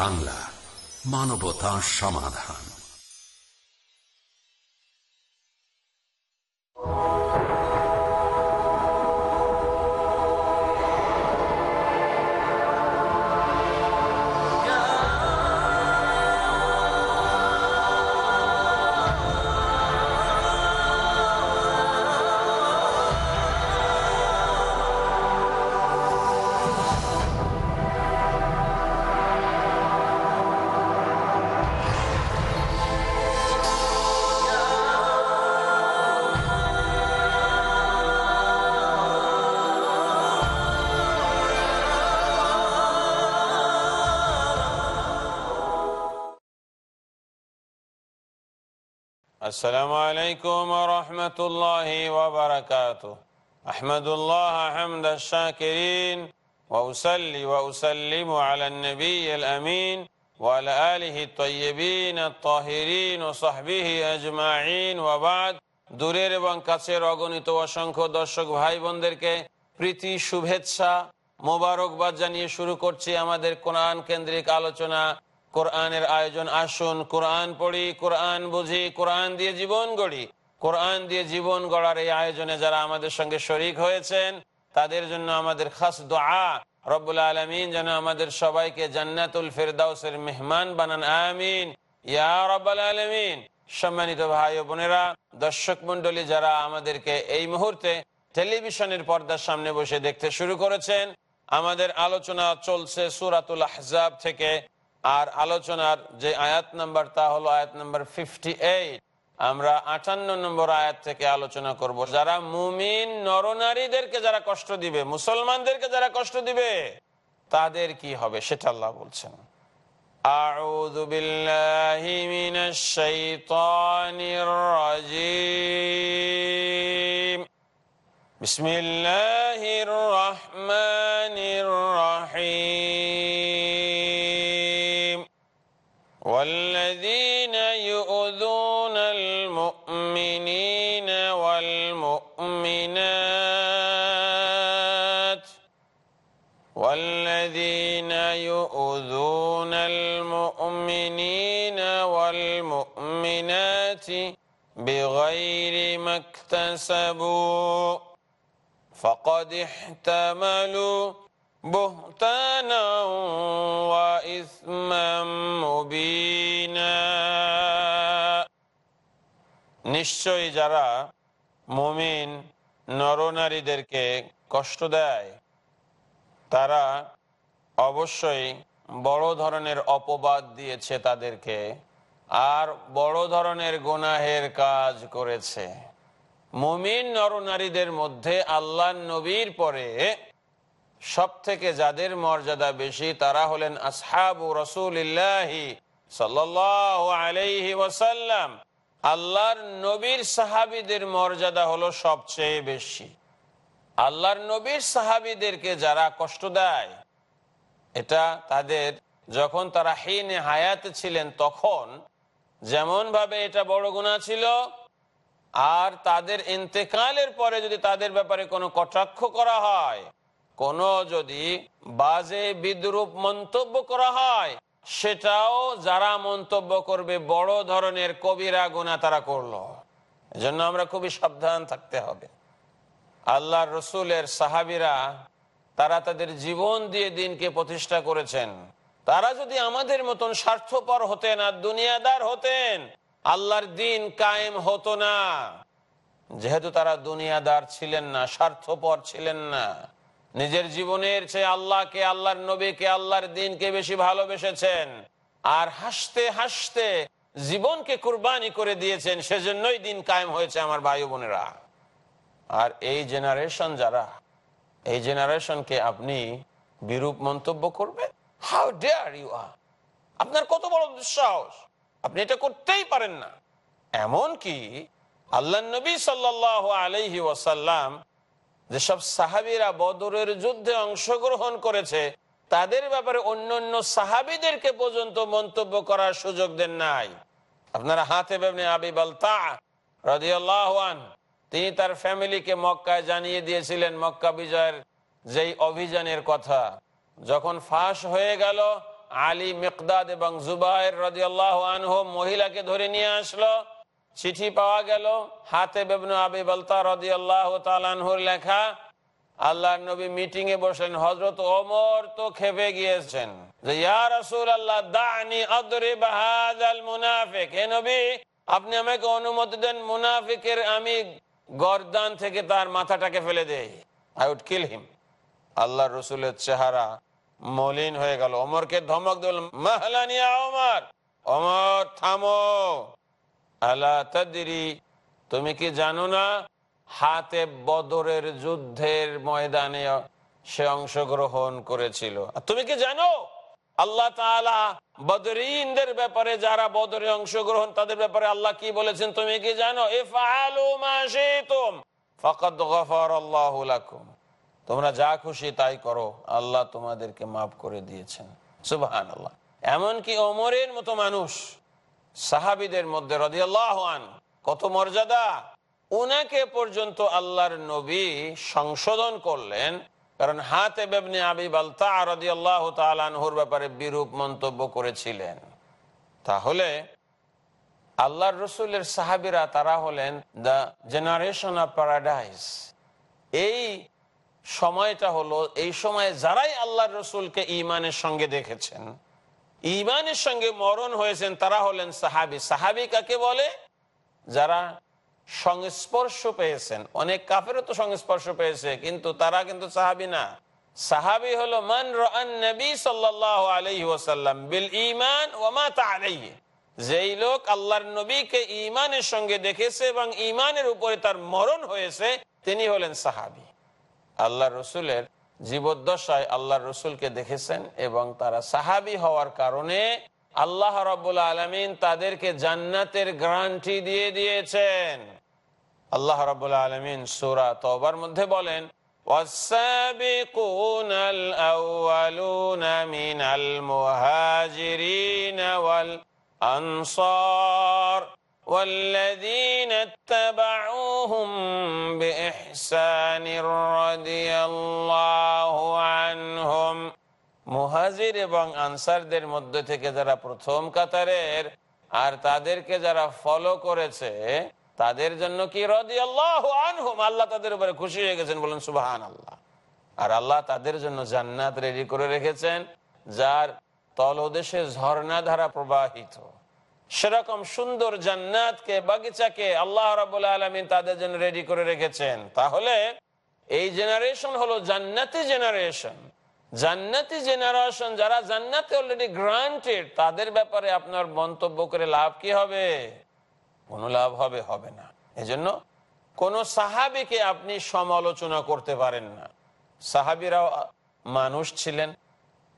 বাংলা মানবতা সমাধান। السلام عليكم ورحمة الله وبركاته أحمد الله حمد الشاكرين وأسلي وأسلم على النبي الأمين وعلى آله الطيبين الطاهرين وصحبه أجمعين وبعد দূরের এবং কাছের অগণিত অসংখ্য দর্শক ভাই বোনদেরকে প্রীতি শুভেচ্ছা মোবারকবাদ জানিয়ে শুরু করছি আমাদের কোরআন কেন্দ্রিক আলোচনা কোরআনের আয়োজন, আসুন, কোরআন পড়ি, কোরআন বুঝি, কোরআন দিয়ে জীবন গড়ি। কোরআন দিয়ে জীবন গড়ার এই আয়োজনে যারা আমাদের সঙ্গে শরিক হয়েছেন, তাদের জন্য আমাদের খাস দোয়া। রব্বুল আলমিন যেন আমাদের সবাইকে জান্নাতুল ফেরদাউসের মেহমান বানান, আমিন। ইয়া রব্বাল আলমিন। সম্মানিত ভাই ও বোনেরা, দর্শক মন্ডলী যারা আমাদেরকে এই মুহূর্তে টেলিভিশনের পর্দার সামনে বসে দেখতে শুরু করেছেন, আমাদের আলোচনা চলছে সুরাতুল আহজাব থেকে। আর আলোচনার যে আয়াত নাম্বার তা হলো আয়াত নাম্বার ফিফটি আমরা আটান্ন নম্বর আয়াত থেকে আলোচনা করব যারা মুমিন নরনারীদেরকে যারা কষ্ট দিবে মুসলমানদেরকে যারা কষ্ট দিবে তাদের কি হবে সেটা আল্লাহ বলছেন أعوذ بالله من الشيطان الرجيم بسم الله الرحمن الرحيم بغير ما اكتسبوا فقد احتملوا بهتانا وإثما مبينا নিশ্চয়ই যারা মুমিন নরনারীদেরকে কষ্ট দেয় তারা অবশ্যই বড় ধরনের অপবাদ দিয়েছে তাদেরকে আর বড় ধরনের গুনাহের কাজ করেছে। মুমিন নরনারীদের মধ্যে আল্লাহ নবীর পরে সব থেকে যাদের মর্যাদা বেশি, তারা হলেন আসহাবু রসুলিল্লাহি আলাইহি ওয়াসাল্লাম। আল্লাহর নবীর সাহাবিদের মর্যাদা হলো সবচেয়ে বেশি। আল্লাহর নবীর সাহাবিদেরকে যারা কষ্ট দেয়, এটা তাদের যখন তারা হিনে হায়াতে ছিলেন তখন যেমন ভাবে এটা বড় গুণা ছিল, আর তাদের ইন্তেকালের পরে যদি তাদের ব্যাপারে কোনো কটাক্ষ করা হয়, কোনো যদি বাজে বিদ্রুপ মন্তব্য করা হয়, সেটাও যারা মন্তব্য করবে বড় ধরনের কবিরা গুণা তারা করল। এজন্য আমরা খুবই সাবধান থাকতে হবে। আল্লাহ রসুলের সাহাবিরা, তারা তাদের জীবন দিয়ে দিনকে প্রতিষ্ঠা করেছেন। তারা যদি আমাদের মতন স্বার্থপর হতেন আর দুনিয়াদার হতেন, আল্লাহর দিন কায়েম হতো না। যেহেতু তারা দুনিয়াদার ছিলেন না, স্বার্থপর ছিলেন না, নিজের জীবনের চেয়ে আল্লাহকে, আল্লাহর নবীকে, আল্লাহর দিনকে বেশি ভালোবেসেছেন আর হাসতে হাসতে জীবনকে কুরবানি করে দিয়েছেন, সেজন্যই দিন কায়েম হয়েছে আমার ভাই বোনেরা। আর এই জেনারেশন যারা, এই জেনারেশনকে আপনি বিরূপ মন্তব্য করবেন? হাউ ডেয়ার ইউ আর আপনার কত বড় দুঃসাহস? আপনি এটা করতেই পারেন না। এমন কি আল্লাহ নবী সাল্লাহ আলহি ওয়াসাল্লাম যেসব সাহাবিরা বদরের যুদ্ধে অংশগ্রহণ করেছে, তাদের ব্যাপারে অন্য অন্য সাহাবিদেরকে পর্যন্ত মন্তব্য করার সুযোগ দেন নাই। আপনারা হাতে বেবনে আবি বলতা তিনি তার ফ্যামিলিকে মক্কায় জানিয়ে দিয়েছিলেন, মক্কা বিজয়ের যেই অভিযানের কথা। যখন ফাঁস হয়ে গেল, আলী মেকদাদ এবং জুবাইর রাজিয়াল্লাহ আনহু মহিলাকে ধরে নিয়ে আসলো। চিঠি পাওয়া গেল হাতে বেবনু আবি বলতা রাজিয়াল্লাহ তালানহুর লেখা আল্লাহ নবী মিটিং এ বসলেন হজরত ওমর তো খেপে গিয়েছেন। যে, ইয়া রাসূল আল্লাহ দানি আদরিব হাযাল মুনাফিক। হে নবী, আপনি আমাকে অনুমতি দেন, মুনাফিকের আমি গর্দান থেকে তার মাথাটাকে ফেলে দেই। আই উড কিল হিম আল্লাহ রসুলের চেহারা মলিন হয়ে গেল। অমরকে ধমক অমর আল্লাহ তুমি কি জানো না, হাতে বদরের যুদ্ধের ময়দানে সে অংশগ্রহণ করেছিল। তুমি কি জানো, আল্লাহ তাআলা বদরিনদের ব্যাপারে যারা বদরে অংশগ্রহণ, তাদের ব্যাপারে আল্লাহ কি বলেছেন, তুমি কি জানো? ইফআলু মা শিতুম, ফাকাদ গফারাল্লাহু লাকুম। তোমরা যা খুশি তাই করো। আল্লাহ তোমাদেরকে মাফ করে দিয়েছেন। সুবহানাল্লাহ। এমনকি ওমরের মতো মানুষ, সাহাবিদের মধ্যে রদিয়াল্লাহ আন, কত মর্যাদা। উনাকে পর্যন্ত আল্লাহর নবী সংশোধন করলেন। কারণ হাতে বেবনি আবি বালতা রদি আল্লাহ তালানহুর ব্যাপারে বিরূপ মন্তব্য করেছিলেন। তাহলে আল্লাহর রসুলের সাহাবিরা তারা হলেন দ্য জেনারেশন অফ প্যারাডাইস। এই সময়টা হলো, এই সময়ে যারাই আল্লাহর রসুলকে ইমানের সঙ্গে দেখেছেন ইমানের সঙ্গে মরণ হয়েছেন, তারা হলেন সাহাবি। সাহাবি কাকে বলে? যারা সংস্পর্শ পেয়েছেন। অনেক কাফেরও তো সংস্পর্শ পেয়েছে, কিন্তু তারা কিন্তু সাহাবি না। সাহাবি হলো, মান নবী সাল্লাহ বিল ইমান যেই লোক আল্লাহর নবীকে ইমানের সঙ্গে দেখেছে এবং ইমানের উপরে তার মরণ হয়েছে, তিনি হলেন সাহাবি। আল্লাহ রসুলের জীবদ্দশায় আল্লাহ রসুলকে দেখেছেন এবং তারা সাহাবি হওয়ার কারণে আল্লাহ রব্বুল আলমিন তাদেরকে জান্নাতের গ্রান্টি দিয়ে দিয়েছেন আল্লাহ রব্বুল আলমিন সুরা তবার মধ্যে বলেন والسابقون الأولون من المهاجرين والأنصار والذين اتبعوهم بإحسان رضي الله عنهم মুহাজির এবং আনসারদের মধ্যে থেকে যারা প্রথম কাতারের আর তাদেরকে যারা ফলো করেছে তাদের জন্য কি রদি আল্লাহ আনহুম আল্লাহ তাদের উপরে খুশি হয়ে গেছেন বলেন সুবাহান আল্লাহ আর আল্লাহ তাদের জন্য জান্নাত রেডি করে রেখেছেন যার তলদেশে ঝর্ণা ধারা প্রবাহিত সেরকম সুন্দর জান্নাতকে, বাগিচাকে আল্লাহ রাবুল আলমিন তাদের জন্য রেডি করে রেখেছেন। তাহলে এই জেনারেশন হলো জান্নাতি জেনারেশন জান্নাতি জেনারেশন যারা জান্নাতে অলরেডি গ্রান্টেড তাদের ব্যাপারে আপনার মন্তব্য করে লাভ কি হবে? কোনো লাভ হবে হবে না। এজন্য কোন সাহাবিকে আপনি সমালোচনা করতে পারেন না। সাহাবিরাও মানুষ ছিলেন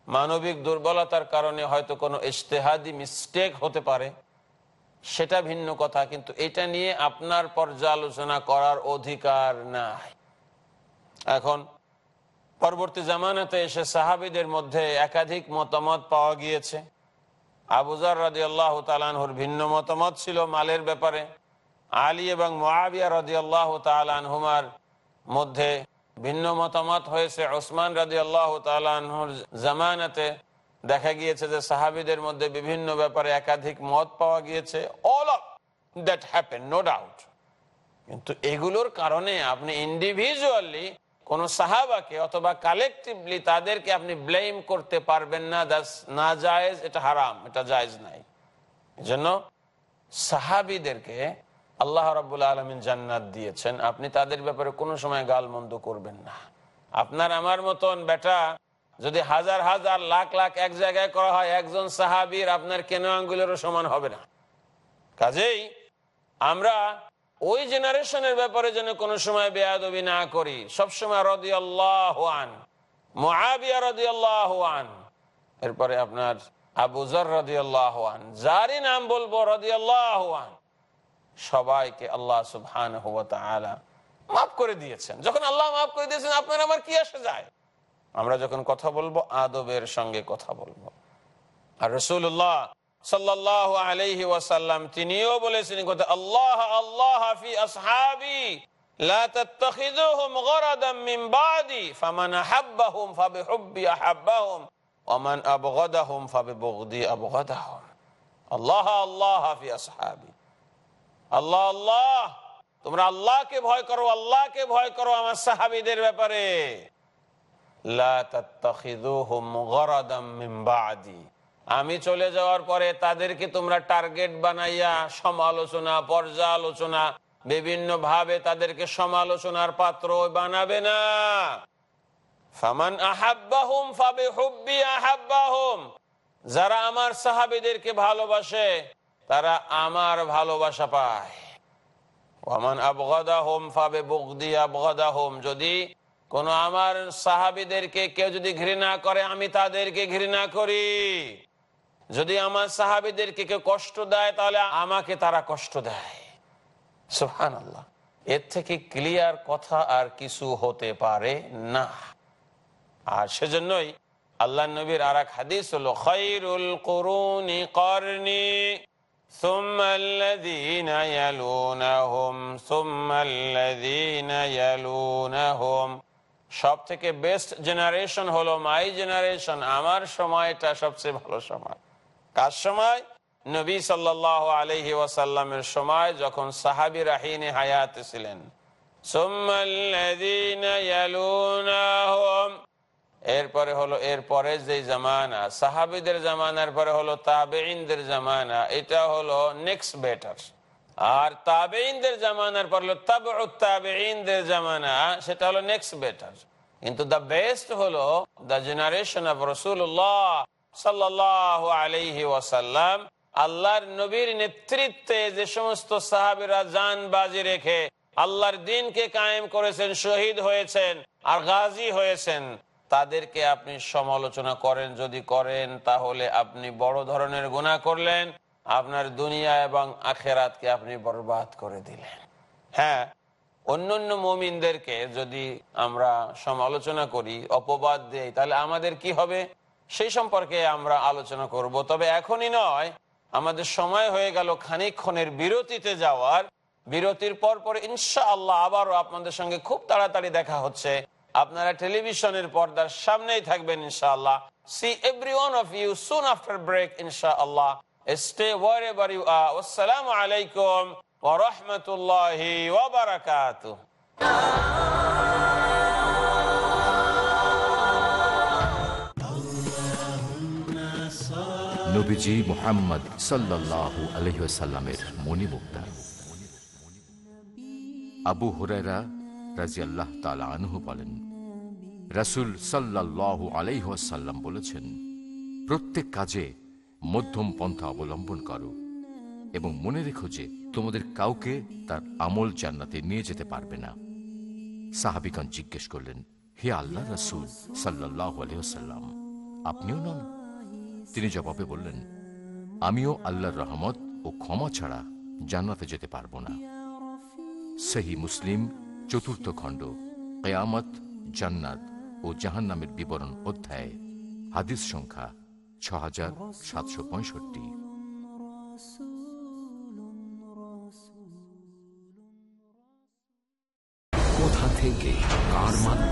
মানবিক দুর্বলতার কারণে হয়তো কোনো ইশতেহাদি মিস্টেক হতে পারে। সেটা ভিন্ন কথা, কিন্তু এটা নিয়ে আপনার পর্যালোচনা করার অধিকার নাই। এখন পরবর্তী জামানাতে এসে সাহাবিদের মধ্যে একাধিক মতামত পাওয়া গিয়েছে। আবুজার রাজি আল্লাহ তালানহুর ভিন্ন মতামত ছিল মালের ব্যাপারে। আলী এবং মহাবিয়া রাজি আল্লাহ তালানহুমার মধ্যে ভিন্ন মতামত হয়েছে ওসমান রাজি আল্লাহ তালানহুর জামানাতে। দেখা গিয়েছে যে সাহাবিদের মধ্যে বিভিন্ন ব্যাপারে একাধিক মত পাওয়া গিয়েছে। All of that happen no doubt কিন্তু এগুলোর কারণে আপনি ইন্ডিভিজুয়ালি কোন সাহাবাকে অথবা কালেকটিভলি তাদেরকে আপনি ব্লেম করতে পারবেন না দাস না জায়েজ, এটা হারাম, এটা জায়েজ নাই। এজন্য সাহাবিদেরকে আল্লাহ রাবুল আলমিন জান্নাত দিয়েছেন। আপনি তাদের ব্যাপারে কোনো সময় গালমন্দ করবেন না। আপনার আমার মতন বেটা, যদি হাজার হাজার লাখ লাখ এক জায়গায় করা হয়, একজন সাহাবির আপনার কেন আঙ্গুলেরও সমান হবে না? কাজেই আমরা ওই জেনারেশনের ব্যাপারে যেন কোনো সময় বেয়াদবি না করি। সবসময় রদি আল্লাহ মহাবিয়া রদি আল্লাহ এরপরে আপনার আবুজর রদি আল্লাহ যারই নাম বলব রদি আল্লাহ সবাইকে আল্লাহ সুবহান মাফ করে দিয়েছেন। যখন আল্লাহ মাফ করে দিয়েছেন, আপনার আমার কি আসে যায়? আমরা যখন কথা বলব, আদবের সঙ্গে কথা বলব। আর রসুল্লাহ সাল্লাহ আল্লাহ আল্লাহ হাফি আসহাবি। আল্লাহ আল্লাহ, তোমরা আল্লাহকে ভয় করো, আল্লাহকে ভয় করো আমার সাহাবিদের ব্যাপারে। আমি চলে যাওয়ার পরে তাদেরকে তোমরা টার্গেট বানাইয়া সমালোচনা, পর্যালোচনা বিভিন্ন ভাবে তাদেরকে সমালোচনার পাত্র বানাবে না। ফাবে যারা আমার সাহাবিদেরকে ভালোবাসে তারা আমার ভালোবাসা পায়। যদি কোন আমার সাহাবিদেরকে কেউ যদি ঘৃণা করে, আমি তাদেরকে ঘৃণা করি। যদি আমার সাহাবিদেরকে কেউ কষ্ট দেয়, তাহলে আমাকে তারা কষ্ট দেয়। সুহান এর থেকে ক্লিয়ার কথা আর কিছু হতে পারে না। আর সেজন্যই আল্লাহ নবীর আর এক হাদিস হলো খৈরুল করুনি করনি। ثم الذين يلونهم ثم الذين يلونهم সব থেকে বেস্ট জেনারেশন হলো মাই জেনারেশন আমার সময়টা সবচেয়ে ভালো সময় কার সময় নবী সাল্লাহ আলহি ওয়াসাল্লামের সময় যখন সাহাবি রাহিনী হায়াত ছিলেন এরপরে হলো, এরপরে যে জামানা, সাহাবিদের জামানার পরে হলো তাবেইনদের জামানা, এটা হলো নেক্সট বেটার আর তাবেইনদের জামানার পর হলো তাব তাবেইনদের জামানা, সেটা হলো নেক্সট বেটার কিন্তু দ্য বেস্ট হলো দ্য জেনারেশন অফ রসুল্লাহ সাল্লাহ আলহি ওয়াসাল্লাম, আল্লাহর নবীর নেতৃত্বে যে সমস্ত সাহাবিরা যান বাজি রেখে আল্লাহর দিনকে কায়েম করেছেন, শহীদ হয়েছেন, আর গাজী হয়েছেন। তাদেরকে আপনি সমালোচনা করেন, যদি করেন, তাহলে আপনি বড় ধরনের গুণা করলেন, আপনার দুনিয়া এবং আখেরাতকে আপনি বরবাদ করে দিলেন। হ্যাঁ অন্যান্য মমিনদেরকে যদি আমরা সমালোচনা করি, অপবাদ দেই, তাহলে আমাদের কি হবে? সেই সম্পর্কে আমরা আলোচনা করব। তবে এখনই নয়, আমাদের সময় হয়ে গেল খানিক্ষণের বিরতিতে যাওয়ার। বিরতির পর পর ইনশা আল্লাহ আবারও আপনাদের সঙ্গে খুব তাড়াতাড়ি দেখা হচ্ছে। আপনারা টেলিভিশনের পর্দার সামনেই থাকবেন, ইনশাআল্লাহ। See every one of you soon after break ইনশাআল্লাহ। স্টে ওয়ার এভার ইউ আসসালামু আলাইকুম ওয়া রাহমাতুল্লাহি ওয়া নবীজি মোহাম্মদ আবু হুরায়রা বলেছেন, প্রত্যেক কাজে মধ্যম পন্থা অবলম্বন করো এবং মনে রেখো যে তোমাদের কাউকে তার আমল জান্নাতে নিয়ে যেতে পারবে না। সাহাবিকান জিজ্ঞেস করলেন, হে আল্লাহ রাসুল সাল্লাহ আলহ্লাম আপনিও নন? তিনি জবাবে বললেন, আমিও আল্লাহর রহমত ও ক্ষমা ছাড়া জান্নাতে যেতে পারব না। সেহী মুসলিম চতুর্থ খণ্ড, কেয়ামত, জান্নাত ও জাহান নামের বিবরণ অধ্যায়, হাদিস সংখ্যা ছ হাজার সাতশো পঁয়ষট্টি। কোথা থেকে কার মাধ্যমে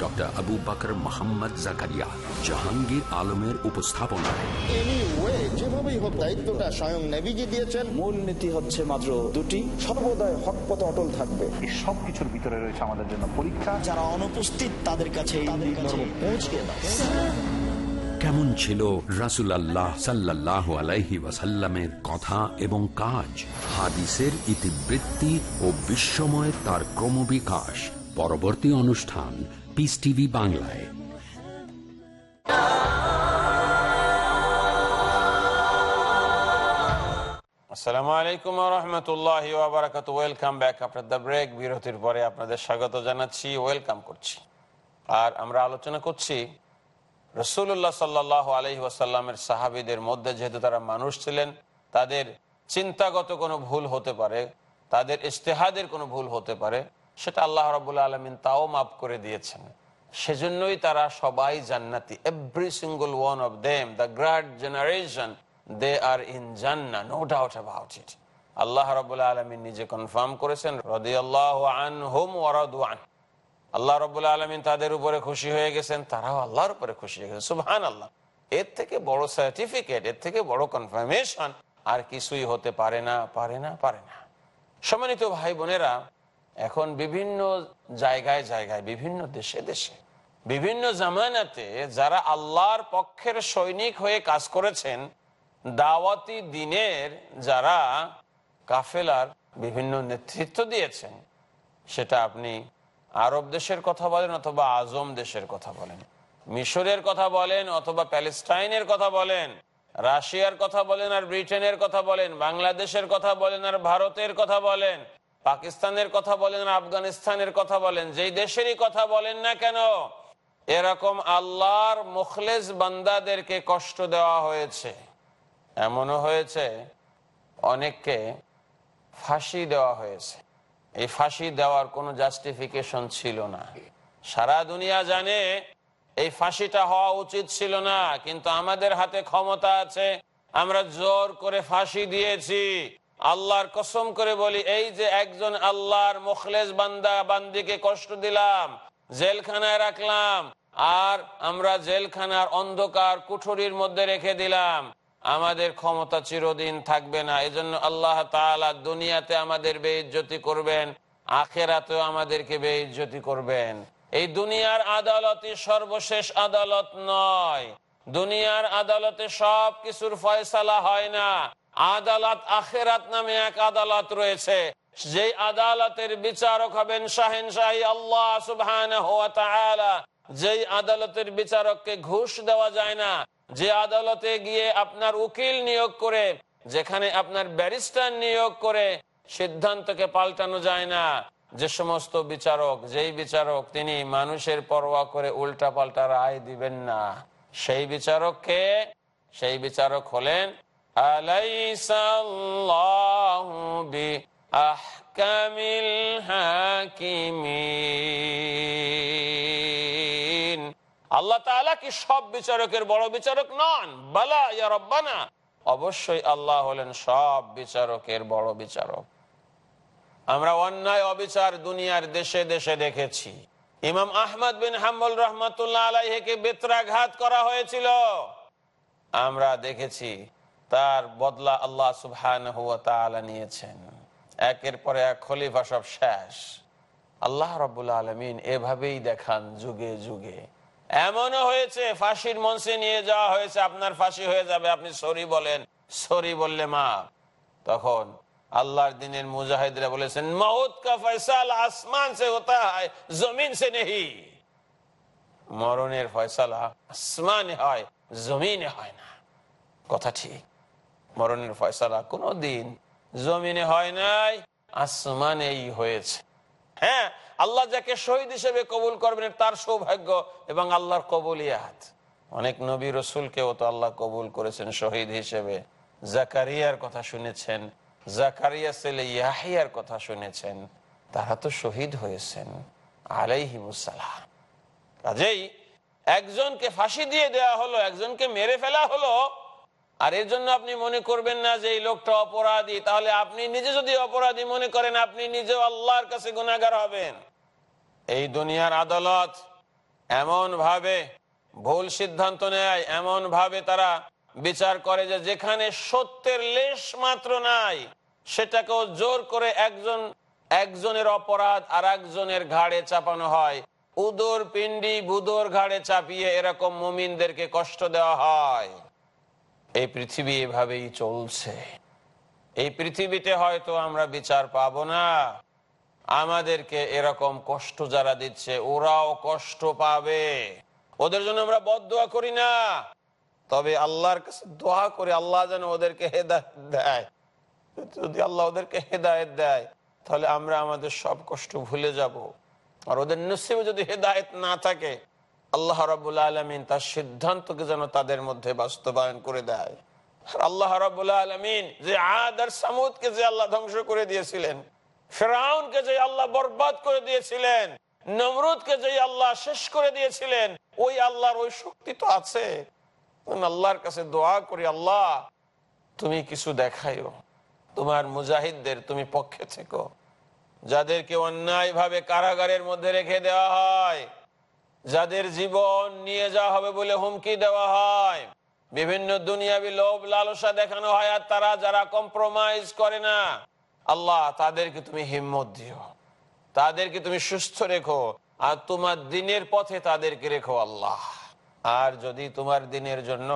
ডক্টর আবু বকর মোহাম্মদ জাকারিয়া জাহাঙ্গীর আলমের উপস্থাপনায়। যেভাবেই হোক দায়িত্বটা স্বয়ং নেভিজি দিয়েছেন। মূল নীতি হচ্ছে মাত্র দুটি। সর্বদাই হক অটল থাকবে। এই সব ভিতরে রয়েছে আমাদের জন্য পরীক্ষা। যারা অনুপস্থিত তাদের কাছে পৌঁছে কেমন ছিল রাসুল আল্লাহ সাল্লাহ আলাইহি ওয়াসাল্লামের কথা এবং কাজ? হাদিসের ইতিবৃত্তি ও বিশ্বময় তার ক্রমবিকাশ। পরবর্তী অনুষ্ঠান পিস টিভি বাংলায় আসসালামু আলাইকুম ওয়েলকাম ব্যাক দ্য ব্রেক বিরতির পরে আপনাদের স্বাগত জানাচ্ছি ওয়েলকাম করছি। আর আমরা আলোচনা করছি মধ্যে, যেহেতু তারা মানুষ ছিলেন, তাদের চিন্তাগত কোনো ভুল হতে পারে, তাদের ইস্তেহাদের কোনো ভুল হতে পারে সেটা আল্লাহ রবুল্লা আলমিন তাও মাফ করে দিয়েছেন। সেজন্যই তারা সবাই জান্নাতি। Every single one of them the grand generation they are in জান্না নো ডাউট অ্যাবাউট ইট আল্লাহ রবুল্লা আলমিন নিজে কনফার্ম করেছেন আল্লাহ আন। হোম রবুল্লা আলমিন তাদের উপরে খুশি হয়ে গেছেন, তারাও আল্লাহর উপরে খুশি হয়ে গেছেন সুবহান আল্লাহ এর থেকে বড় সার্টিফিকেট এর থেকে বড় কনফার্মেশন আর কিছুই হতে পারে না পারে না পারে না। সম্মানিত ভাই বোনেরা এখন বিভিন্ন জায়গায় জায়গায়, বিভিন্ন দেশে দেশে, বিভিন্ন জামানাতে যারা আল্লাহর পক্ষের সৈনিক হয়ে কাজ করেছেন, দাওয়াতি দিনের যারা কাফেলার বিভিন্ন নেতৃত্ব দিয়েছেন, সেটা আপনি আরব দেশের কথা বলেন অথবা আজম দেশের কথা বলেন, মিশরের কথা বলেন অথবা প্যালেস্টাইনের কথা বলেন, রাশিয়ার কথা বলেন আর ব্রিটেনের কথা বলেন, বাংলাদেশের কথা বলেন আর ভারতের কথা বলেন পাকিস্তানের কথা বলেন আফগানিস্তানের কথা বলেন, যেই দেশেরই কথা বলেন না কেন, এরকম আল্লাহর মুখলেস বান্দাদেরকে কষ্ট দেওয়া হয়েছে। এমনও হয়েছে, অনেককে ফাঁসি দেওয়া হয়েছে। এই ফাঁসি দেওয়ার কোনো জাস্টিফিকেশন ছিল না। সারা দুনিয়া জানে এই ফাঁসিটা হওয়া উচিত ছিল না, কিন্তু আমাদের হাতে ক্ষমতা আছে। আমরা জোর করে ফাঁসি দিয়েছি। আল্লাহর কসম করে বলি, এই যে একজন আল্লাহর মুখলেস বান্দা, বান্দিকে কষ্ট দিলাম, জেলখানায় রাখলাম, আর আমরা জেলখানার অন্ধকার কুঠুরির মধ্যে রেখে দিলাম, আমাদের ক্ষমতা চিরদিন থাকবে না। এজন্য আল্লাহ তাআলা দুনিয়াতে আমাদের বেইজ্জতি করবেন, আখেরাতেও আমাদেরকে বেইজ্জতি করবেন। এই দুনিয়ার আদালতই সর্বশেষ আদালত নয়। দুনিয়ার আদালতে সব কিছুর ফয়সালা হয় না। আদালত আখেরাত নামে এক আদালত রয়েছে। যেই আদালতের বিচারক হবেন শাহেন শাহী আল্লাহ সুবহান যেই আদালতের বিচারককে ঘুষ দেওয়া যায় না, যে আদালতে গিয়ে আপনার উকিল নিয়োগ করে, যেখানে আপনার ব্যারিস্টার নিয়োগ করে, সিদ্ধান্তকে পাল্টানো যায় না। যে সমস্ত বিচারক, যেই বিচারক তিনি মানুষের পরোয়া করে উল্টা পাল্টা রায় দিবেন না। সেই বিচারককে, সেই বিচারক হলেন আল্লাহ কি সব বিচারকের বড় বিচারক নন? বালা, ইয়া রব্বানা। অবশ্যই আল্লাহ হলেন সব বিচারকের বড় বিচারক। আমরা অন্যায়, অবিচার দুনিয়ার দেশে দেশে দেখেছি। ইমাম আহমদ বিন হাম্বল রহমতুল্লাহ আলাইকে বেত্রাঘাত করা হয়েছিল। আমরা দেখেছি তার বদলা আল্লাহ সুবহান নিয়েছেন। একের পরে এক খলিফা সব শেষ। আল্লাহ রবুল্লা আলমিন এভাবেই দেখান যুগে যুগে। এমনও হয়েছে, ফাঁসির মঞ্চে নিয়ে যাওয়া হয়েছে, আপনার ফাঁসি হয়ে যাবে, আপনি সরি বলেন। সরি বললে মা তখন আল্লাহর দিনের মুজাহিদরা বলেছেন মৌত কা আসমান সে জমিন সে নেই মরণের ফয়সালা আসমানে হয়, জমিনে হয় না। কথা ঠিক। মরণের ফয়সালা কোনো দিন জমিনে হয় নাই, আসমানেই হয়েছে। হ্যাঁ আল্লাহ যাকে শহীদ হিসেবে কবুল করবেন তার সৌভাগ্য এবং আল্লাহর কবুলিয়াত। অনেক নবী রসুলকেও তো আল্লাহ কবুল করেছেন শহীদ হিসেবে। জাকারিয়ার কথা শুনেছেন, জাকারিয়া ছেলে ইয়াহিয়ার কথা শুনেছেন, তারা তো শহীদ হয়েছেন আলাইহিমুসালাম কাজেই একজনকে ফাঁসি দিয়ে দেওয়া হলো, একজনকে মেরে ফেলা হলো আর এর জন্য আপনি মনে করবেন না যে এই লোকটা অপরাধী। তাহলে আপনি নিজে যদি অপরাধী মনে করেন, আপনি নিজে আল্লাহর কাছে গুণাগার হবেন। এই দুনিয়ার আদালত এমন ভাবে ভুল সিদ্ধান্ত নেয়, এমন ভাবে তারা বিচার করে যে যেখানে সত্যের লেশ মাত্র নাই, সেটাকেও জোর করে একজন, একজনের অপরাধ আর একজনের ঘাড়ে চাপানো হয়। উদর পিন্ডি বুদর ঘাড়ে চাপিয়ে এরকম মুমিনদেরকে কষ্ট দেওয়া হয়। এই পৃথিবী এভাবেই চলছে। এই পৃথিবীতে হয়তো আমরা বিচার পাব না। আমাদেরকে এরকম কষ্ট যারা দিচ্ছে, ওরাও কষ্ট পাবে। ওদের জন্য আমরা বদোয়া করি না। তবে আল্লাহর কাছে দোয়া করে, আল্লাহ যেন ওদেরকে হেদায়ত দেয়। যদি আল্লাহ ওদেরকে হেদায়ত দেয়, তাহলে আমরা আমাদের সব কষ্ট ভুলে যাব। আর ওদের নসিবে যদি হেদায়ত না থাকে আল্লাহ রাবুল আলমিন তার সিদ্ধান্তকে যেন তাদের মধ্যে বাস্তবায়ন করে দেয়। আল্লাহ আলমিন যে যে আল্লাহ ধ্বংস করে দিয়েছিলেন যে আল্লাহ বরবাদ করে দিয়েছিলেন যে আল্লাহ শেষ করে দিয়েছিলেন, ওই আল্লাহর ওই শক্তি তো আছে। আল্লাহর কাছে দোয়া করি, আল্লাহ, তুমি কিছু দেখাইও। তোমার মুজাহিদদের তুমি পক্ষে থেকো। যাদেরকে অন্যায় ভাবে কারাগারের মধ্যে রেখে দেওয়া হয় যাদের জীবন নিয়ে যাওয়া হবে বলে হুমকি দেওয়া হয়। বিভিন্ন দুনিয়াবি লোভ লালসা দেখানো হয় আর তারা যারা কম্প্রোমাইজ করে না, আল্লাহ তাদেরকে তুমি হিম্মত দিও। তাদেরকে তুমি সুস্থ রেখো আর তোমার দিনের পথে তাদেরকে রেখো আল্লাহ। আর যদি তোমার দিনের জন্য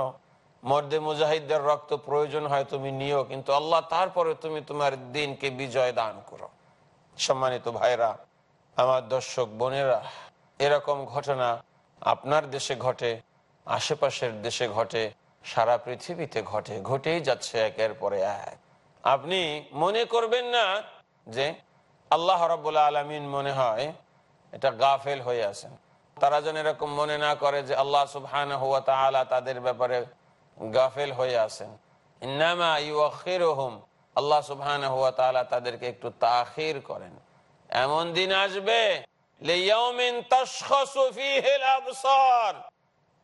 মর্দে মুজাহিদদের রক্ত প্রয়োজন হয়, তুমি নিও, কিন্তু আল্লাহ তারপরে তুমি তোমার দিনকে বিজয় দান করো। সম্মানিত ভাইরা, আমার দর্শক বোনেরা এরকম ঘটনা আপনার দেশে ঘটে, আশেপাশের দেশে ঘটে, সারা পৃথিবীতে ঘটে, ঘটেই যাচ্ছে একের পরে এক। আপনি মনে করবেন না যে আল্লাহ রব্বুল্লা আলমিন মনে হয় এটা গাফেল হয়ে আছেন। তারা যেন এরকম মনে না করে যে আল্লাহ সুবহান হুয়া তাআলা তাদের ব্যাপারে গাফেল হয়ে আছেন। ইন্নামা ইউখিরুহুম আল্লাহ সুবহান হুয়া তাআলা তাদেরকে একটু তাখির করেন। এমন দিন আসবে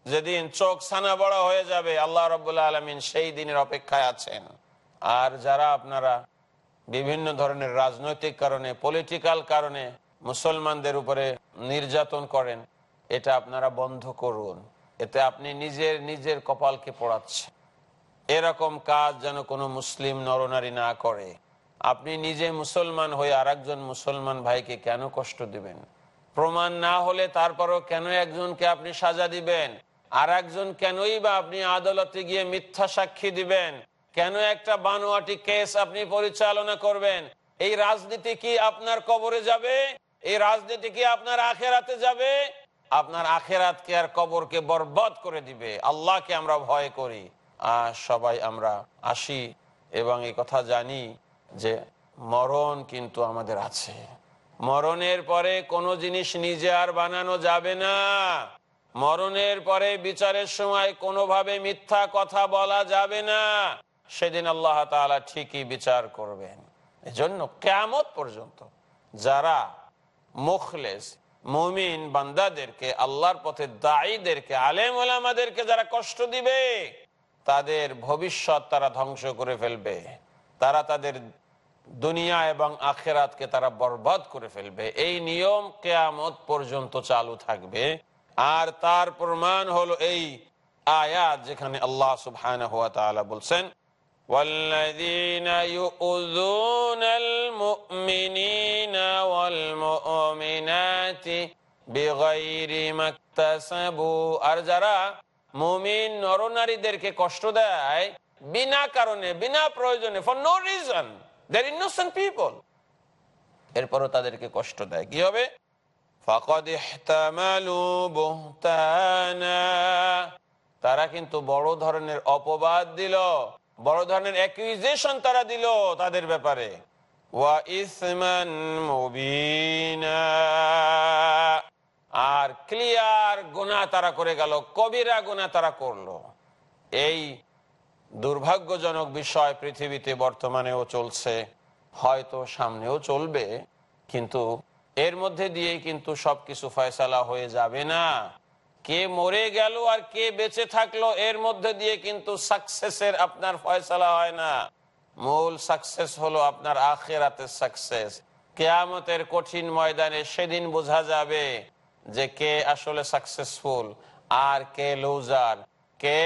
যেদিন চোখ ছানা বড় হয়ে যাবে, আল্লাহ রব্বুল্লা আলমিন সেই দিনের অপেক্ষায় আছেন। আর যারা আপনারা বিভিন্ন ধরনের রাজনৈতিক কারণে পলিটিক্যাল কারণে মুসলমানদের উপরে নির্যাতন করেন, এটা আপনারা বন্ধ করুন। এতে আপনি নিজের নিজের কপালকে পড়াচ্ছেন। এরকম কাজ যেন কোনো মুসলিম নরনারী না করে। আপনি নিজে মুসলমান হয়ে আর মুসলমান ভাইকে কেন কষ্ট দিবেন? প্রমাণ না হলে তারপরও কেন একজনকে আপনি সাজা দিবেন? আর একজন কেনই বা আপনি আদালতে গিয়ে মিথ্যা সাক্ষী দিবেন? কেন একটা বানোয়াটি কেস আপনি পরিচালনা করবেন? এই রাজনীতি কি আপনার কবরে যাবে? এই রাজনীতি কি আপনার আখেরাতে যাবে? আপনার আখেরাতকে আর কবরকে বরবাদ করে দিবে। আল্লাহকে আমরা ভয় করি। আর সবাই আমরা আসি এবং এই কথা জানি যে মরণ কিন্তু আমাদের আছে। মরণের পরে কোনো জিনিস নিজে আর বানানো যাবে না। মরণের পরে বিচারের সময় কোনোভাবে মিথ্যা কথা বলা যাবে না। সেদিন আল্লাহ তাআলা ঠিকই বিচার করবেন। এজন্য কেমত পর্যন্ত যারা মুখলেস, মুমিন বান্দাদেরকে, আল্লাহর পথে দায়ীদেরকে আলেম ওলামাদেরকে যারা কষ্ট দিবে, তাদের ভবিষ্যৎ তারা ধ্বংস করে ফেলবে। তারা তাদের দুনিয়া এবং আখেরাতকে তারা বরবাদ করে ফেলবে এই নিয়ম কেয়ামত পর্যন্ত চালু থাকবে আর তার প্রমাণ হলো এই আয়াত যেখানে আল্লাহ সুবহানাহু ওয়া তাআলা বলছেন والذين يؤذون المؤمنين والمؤمنات بغير ما اكتسبوا আর যারা মুমিন নরনারীদেরকে কষ্ট দেয় বিনা কারণে বিনা প্রয়োজনে for no reason there innocent people এরপরও তাদেরকে কষ্ট দেয়। কি হবে? তারা কিন্তু বড় ধরনের অপবাদ দিল। বড় ধরনের তারা দিল তাদের ব্যাপারে। আর ক্লিয়ার গুনাহ তারা করে গেল, কবিরা গুনাহ তারা করল। এই দুর্ভাগ্যজনক বিষয় পৃথিবীতে বর্তমানেও চলছে। হয়তো সামনেও চলবে, কিন্তু এর মধ্যে দিয়ে কিন্তু সবকিছু ফয়সালা হয়ে যাবে না। কে মরে গেল আর কে বেঁচে থাকল, এর মধ্যে দিয়ে কিন্তু সাকসেসের আপনার ফয়সালা হয় না। মূল সাকসেস হলো আপনার আখেরাতের সাকসেস কেয়ামতের কঠিন ময়দানে সেদিন বোঝা যাবে যে কে আসলে সাকসেসফুল আর কে লুজার কে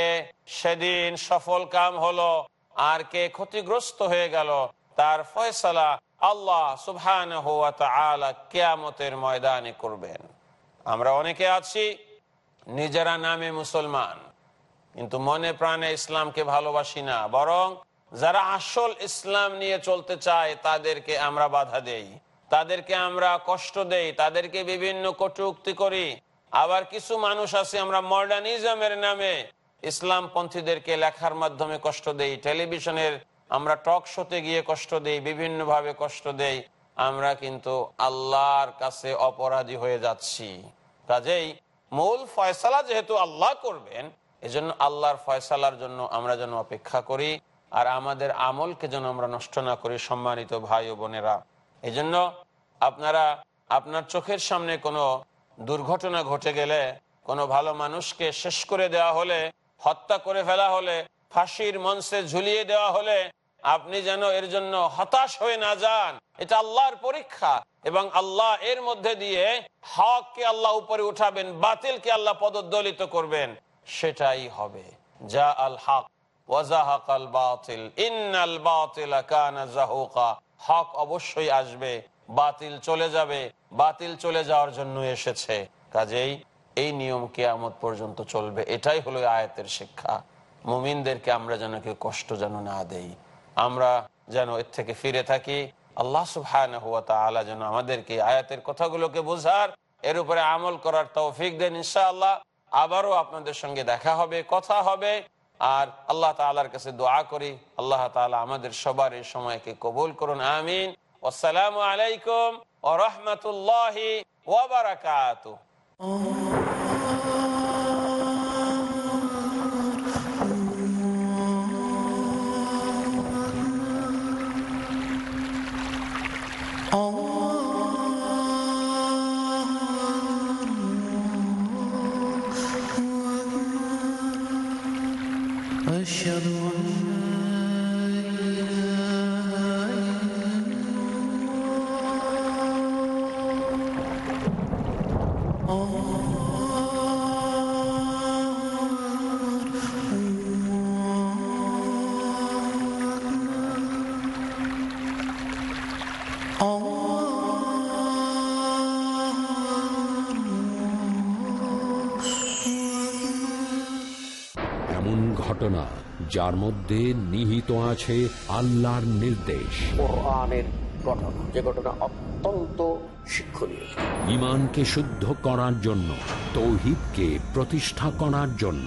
সেদিন সফল কাম হলো আর কে ক্ষতিগ্রস্ত হয়ে গেল, তার ফয়সালা আল্লাহ সুবহান কেয়ামতের ময়দানে করবেন। আমরা অনেকে আছি, নিজেরা নামে মুসলমান, কিন্তু মনে প্রাণে ইসলামকে ভালোবাসি না, বরং যারা আসল ইসলাম নিয়ে চলতে চায়, তাদেরকে আমরা বাধা দেই, তাদেরকে আমরা কষ্ট দেই, তাদেরকে বিভিন্ন কটুক্তি করি। আবার কিছু মানুষ আছে, আমরা মডার্নিজমের নামে ইসলাম পন্থীদেরকে লেখার মাধ্যমে কষ্ট দেই, টেলিভিশনের আমরা টক শোতে গিয়ে কষ্ট দেই বিভিন্ন ভাবে কষ্ট দেই, আমরা কিন্তু আল্লাহর কাছে অপরাধী হয়ে যাচ্ছি। কাজেই মূল ফয়সালা যেহেতু আল্লাহ করবেন, এজন্য আল্লাহর ফয়সালার জন্য আমরা যেন অপেক্ষা করি, আর আমাদের আমলকে যেন আমরা নষ্ট না করি, সম্মানিত ভাই ও বোনেরা। এজন্য আপনারা আপনার চোখের সামনে কোনো দুর্ঘটনা ঘটে গেলে, কোনো ভালো মানুষকে শেষ করে দেওয়া হলে হত্যা করে ফেলা হলে, ফাঁসির মঞ্চে ঝুলিয়ে দেওয়া হলে আপনি যেন এর জন্য হতাশ হয়ে না যান। এটা আল্লাহর পরীক্ষা এবং আল্লাহ এর মধ্যে দিয়ে হককে আল্লাহ উপরে উঠাবেন, বাতিলকে আল্লাহ পদদলিত করবেন। সেটাই হবে। যা আল হক বাতিল। বাতিল হক অবশ্যই আসবে, বাতিল চলে যাবে, বাতিল চলে যাওয়ার জন্য এসেছে। কাজেই এই নিয়ম কেয়ামত পর্যন্ত চলবে। এটাই হলো আয়াতের শিক্ষা। মুমিনদেরকে আমরা যেন কেউ কষ্ট যেন না দেই। আমরা যেন এর থেকে ফিরে থাকি। আল্লাহ সুবহানাহু ওয়া তাআলা যেন আমাদেরকে আয়াতের কথাগুলোকে বোঝার, এর উপরে আমল করার তৌফিক দেন ইনশাআল্লাহ। আবারও আপনাদের সঙ্গে দেখা হবে, কথা হবে। আর আল্লাহ তাআলার কাছে দোয়া করি। আল্লাহ তাআলা আমাদের সবার এই সময়কে কবুল করুন। আমিন। আসসালামু আলাইকুম ওয়া রাহমাতুল্লাহি ওয়া বারাকাতুহু ঘটনা যার মধ্যে নিহিত আছে আল্লাহর নির্দেশ। ঘটনা যে ঘটনা অত্যন্ত শিক্ষণীয়। ইমানকে শুদ্ধ করার জন্য তৌহিদকে প্রতিষ্ঠা করার জন্য।